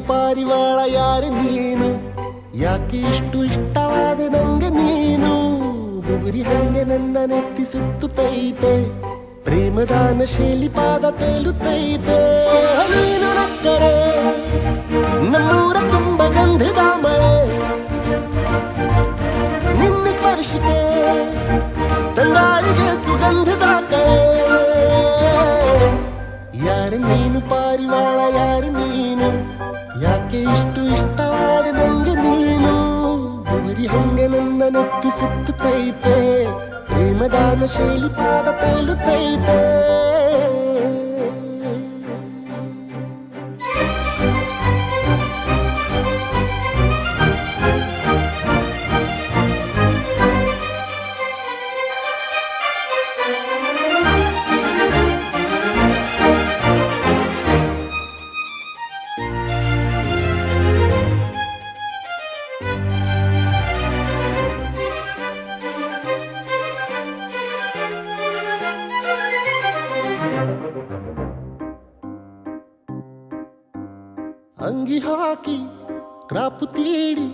ಪಾರಿವಾಳ ಯಾರು ನೀನು? ಯಾಕೆ ಇಷ್ಟು ಇಷ್ಟವಾದ ನಂಗೆ ನೀನು? ಬುಗುರಿ ಹಂಗೆ ನನ್ನ ನೆತ್ತಿ ಸುತ್ತುತ್ತೈತೆ ಪ್ರೇಮದಾನ ಶೈಲಿ ಪಾದ ತೇಲುತ್ತೈತೆ ನೀನು ನಕ್ಕರೆ ನಮ್ಮೂರ ತುಂಬ ಗಂಧದ ಯಾರು ನೀನು ಪಾರಿವಾಳ ಯಾರು ನೀನು ಯಾಕೆ ಇಷ್ಟು ಇಷ್ಟವಾದ ನಂಗೆ ನೀನು ಬುಗುರಿ ಹಂಗೆ ನನ್ನ ನೆತ್ತಿ ಸುತ್ತುತ್ತೈತೆ ಪ್ರೇಮದಾನ ಶೈಲಿ ಪಾದ ತೇಲುತ್ತೈತೆ ಅಂಗಿ ಹಾಕಿ, ಕ್ರಾಪು ತೇಡಿ,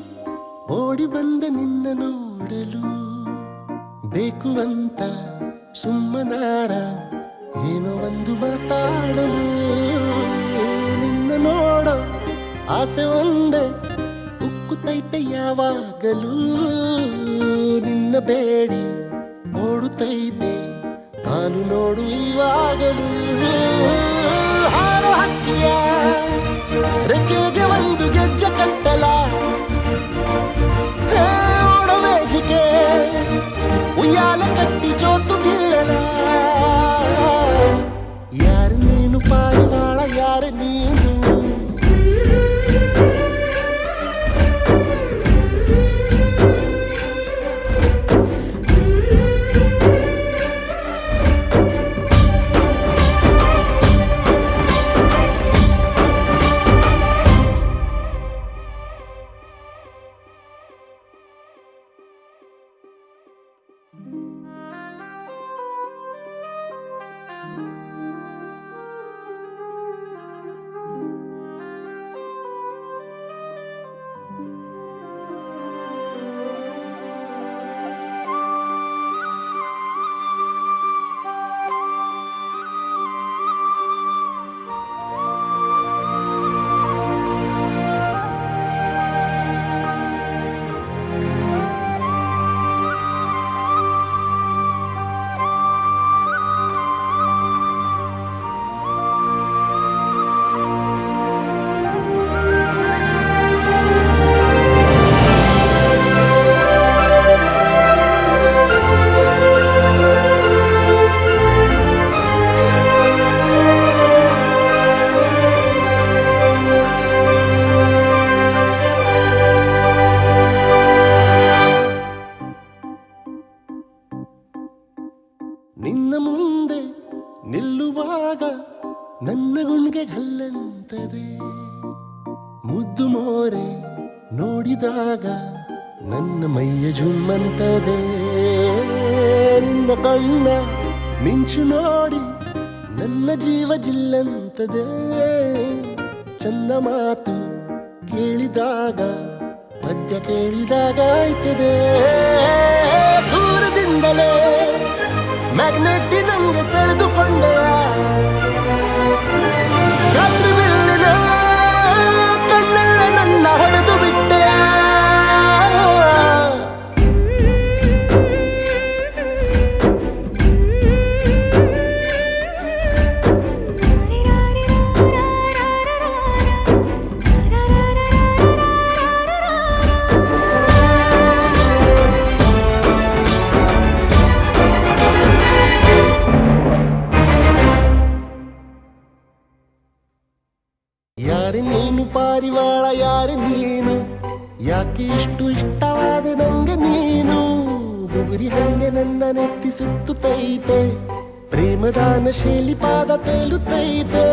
ಓಡಿ ಬಂದ ನಿನ್ನ ನೋಡಲು. ಬೇಕು ಅಂತ ಸುಮ್ಮನಾರ, ಏನೋ ಒಂದು ಮಾತಾಡಲು. ನಿನ್ನ ನೋಡ ಆಸೆ ಒಂದೆ ಉಕ್ಕುತ್ತೈತೆ ಯಾವಾಗಲೂ. ನಿನ್ನ ಬೇಡಿ ಓಡುತ್ತೈತೆ ನಾನು ನೋಡು ಇವಾಗಲೂ. ಹಾಡು ಹಕ್ಕಿಯ? ರೆಕ್ಕೆಗೆ ಒಂದು ಗೆಜ್ಜೆ ಕಟ್ಟಲ? ನಿನ್ನ ಮುಂದೆ ನಿಲ್ಲುವಾಗ ನನ್ನ ಗುಣ್ಗೆ ಗಲ್ಲಂತದೆ ಮುದ್ದು ಮೋರೆ ನೋಡಿದಾಗ ನನ್ನ ಮೈಯ ಜುಮ್ಮಂತದೆ. ನಿನ್ನ ಕಣ್ಣ ಮಿಂಚು ನೋಡಿ ನನ್ನ ಜೀವ ಜಿಲ್ಲಂತದೆ. ಚಂದ ಮಾತು ಕೇಳಿದಾಗ, ಪದ್ಯ ಕೇಳಿದಾಗ ಆಯ್ತದೆ. magnet din ang ಪಾರಿವಾಳ ಯಾರು ನೀನು? ಯಾಕೆ ಇಷ್ಟು ಇಷ್ಟವಾದ ನಂಗೆ ನೀನು? ಬುಗುರಿ ಹಂಗೆ ನನ್ನ ನೆತ್ತಿ ಸುತ್ತುತ್ತೈತೆ ಪ್ರೇಮದಾನ ಶೈಲಿ ಪಾದ ತೇಲುತ್ತೈತೆ